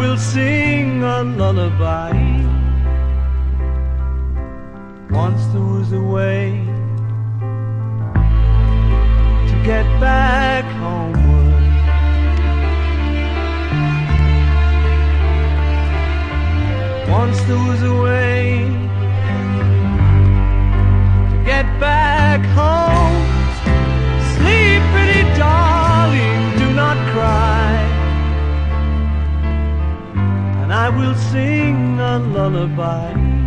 Will sing a lullaby. Once there was a way to get back homeward. Once there was a way will sing a lullaby.